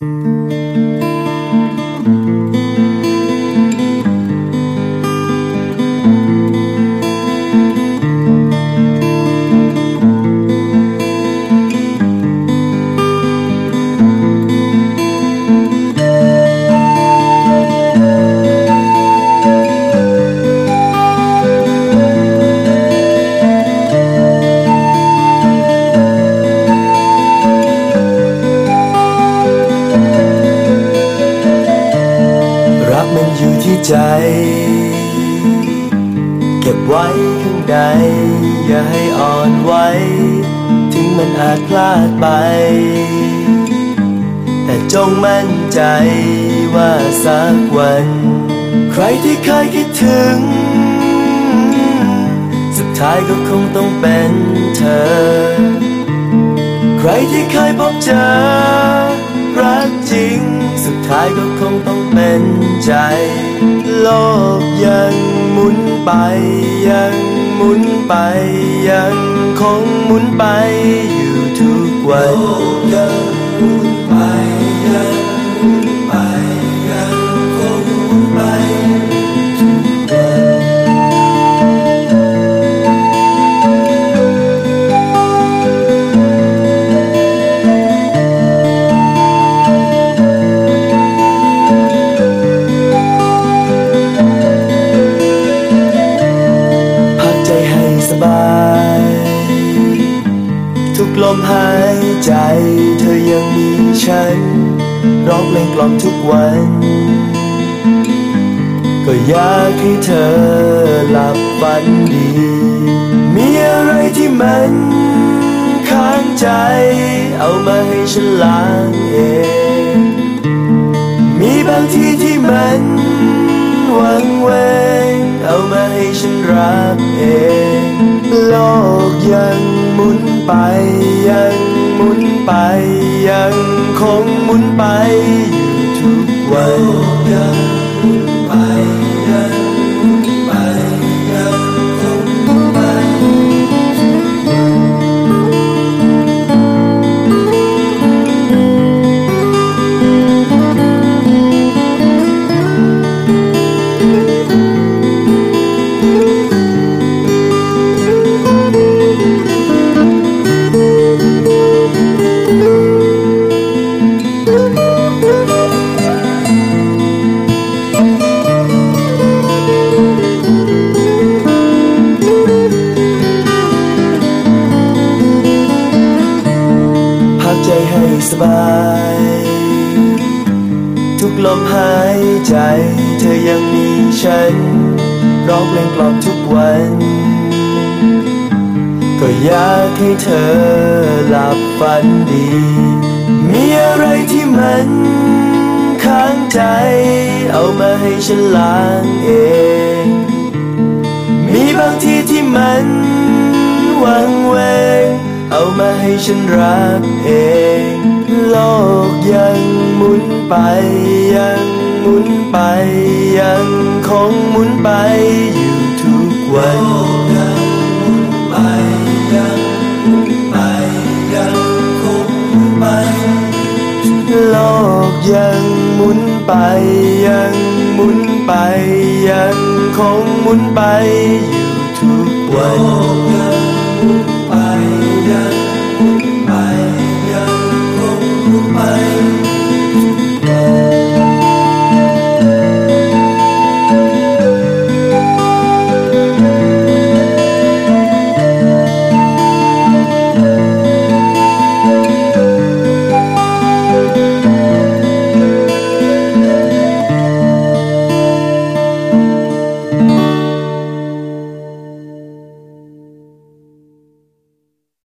รั ที่ใจ เก็บไว้ข้างในอย่าให้อ่อนไหวถึงมันอาจพลาดไป แต่จงมั่นใจว่าสักวัน ใครที่เคยคิดถึง สุดท้ายก็คงต้องเป็นเธอ ใครที่เคยพบเจอรักจริง สุดท้ายก็คงต้องเป็น ใจ โลกยังหมุนไป ยังหมุนไป ยังคงหมุนไปอยู่ทุกวัน มหายใจเธอยังมีฉัน ร้องเพลงกล่อมทุกวัน ก็อยากให้เธอหลับฝันดี มีอะไรที่มันค้างใจ เอามาให้ฉันล้างเอง มีบางทีที่มันหวังเวงเอามาให้ฉันรับเอง โลกยัง หมุนไปยังหมุนไปยังคงหมุนไปอยู่ทุกวัน บาย ทุกลมหายใจ เธอยังมีฉัน ร้องเพลงกล่อมทุกวัน ก็อยากให้เธอหลับฝันดี มีอะไรที่มันค้างใจ เอามาให้ฉันล้างเอง มีบางทีที่มันวังเวงเอามาให้ฉันรับเอง โลกยังหมุนไปยังหมุนไปยังคงหมุนไปอยู่ทุกวันยังหมุนไปยังหมุนไปยังคงหมุนไปโลกยังหมุนไปยังหมุนไปยังคงหมุนไปอยู่ทุกวัน